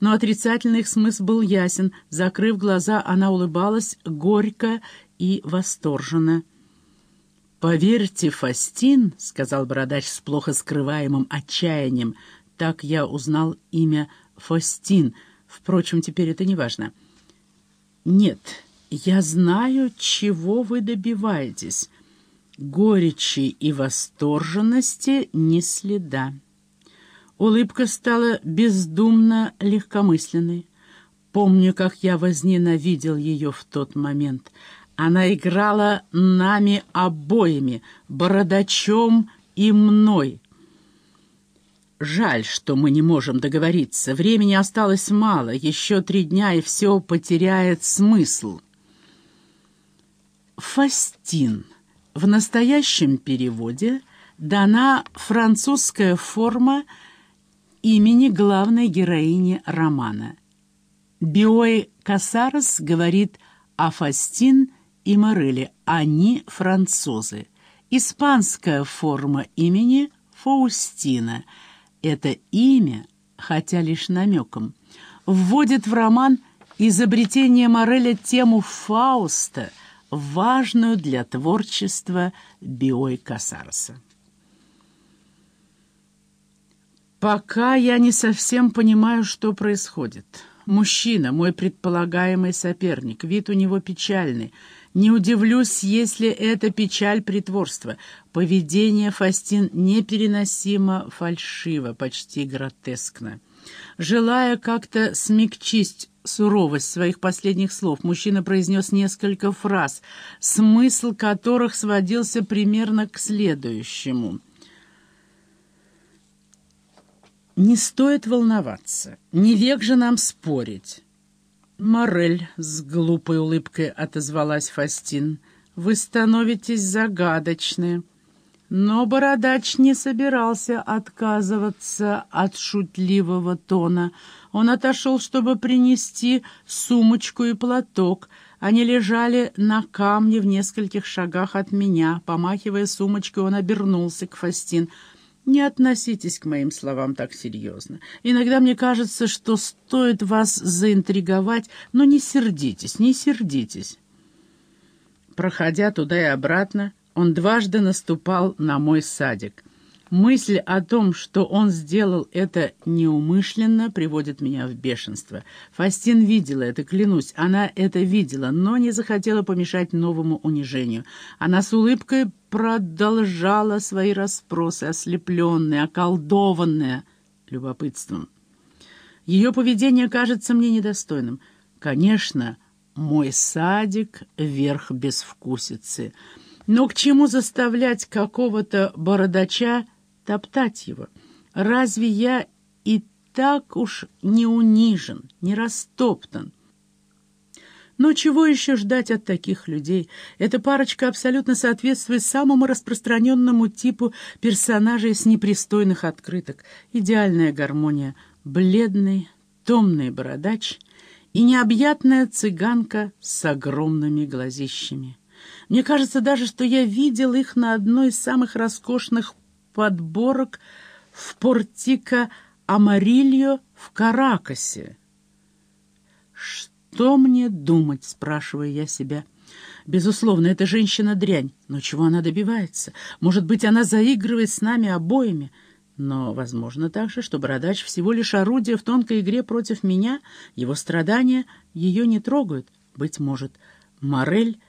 но отрицательный их смысл был ясен. Закрыв глаза, она улыбалась горько и восторженно. «Поверьте, Фастин», — сказал бородач с плохо скрываемым отчаянием, — так я узнал имя Фастин. Впрочем, теперь это не важно. «Нет, я знаю, чего вы добиваетесь. Горечи и восторженности ни следа». Улыбка стала бездумно легкомысленной. Помню, как я возненавидел ее в тот момент. Она играла нами обоими, бородачом и мной. Жаль, что мы не можем договориться. Времени осталось мало, еще три дня, и все потеряет смысл. Фастин. В настоящем переводе дана французская форма имени главной героини романа. Биой Касарес говорит о Фастин и Мореле, они французы. Испанская форма имени Фаустина. Это имя, хотя лишь намеком, вводит в роман изобретение Мореля тему Фауста, важную для творчества Биой Касарса. Пока я не совсем понимаю, что происходит. Мужчина, мой предполагаемый соперник, вид у него печальный. Не удивлюсь, если это печаль притворства. Поведение Фастин непереносимо фальшиво, почти гротескно. Желая как-то смягчить суровость своих последних слов, мужчина произнес несколько фраз, смысл которых сводился примерно к следующему — не стоит волноваться, не век же нам спорить. Морель с глупой улыбкой отозвалась Фастин. Вы становитесь загадочны. Но бородач не собирался отказываться от шутливого тона. Он отошел, чтобы принести сумочку и платок. Они лежали на камне в нескольких шагах от меня. Помахивая сумочкой, он обернулся к Фастин. Не относитесь к моим словам так серьезно. Иногда мне кажется, что стоит вас заинтриговать, но не сердитесь, не сердитесь. Проходя туда и обратно, он дважды наступал на мой садик. Мысль о том, что он сделал это неумышленно, приводит меня в бешенство. Фастин видела это, клянусь, она это видела, но не захотела помешать новому унижению. Она с улыбкой продолжала свои расспросы, ослепленная, околдованная любопытством. Ее поведение кажется мне недостойным. Конечно, мой садик — верх безвкусицы. Но к чему заставлять какого-то бородача топтать его. Разве я и так уж не унижен, не растоптан? Но чего еще ждать от таких людей? Эта парочка абсолютно соответствует самому распространенному типу персонажей с непристойных открыток. Идеальная гармония. Бледный, томный бородач и необъятная цыганка с огромными глазищами. Мне кажется даже, что я видел их на одной из самых роскошных подборок в портико Амарильо в Каракасе. «Что мне думать?» — спрашиваю я себя. Безусловно, эта женщина дрянь, но чего она добивается? Может быть, она заигрывает с нами обоими? Но, возможно, также, что бородач всего лишь орудие в тонкой игре против меня, его страдания ее не трогают. Быть может, Морель —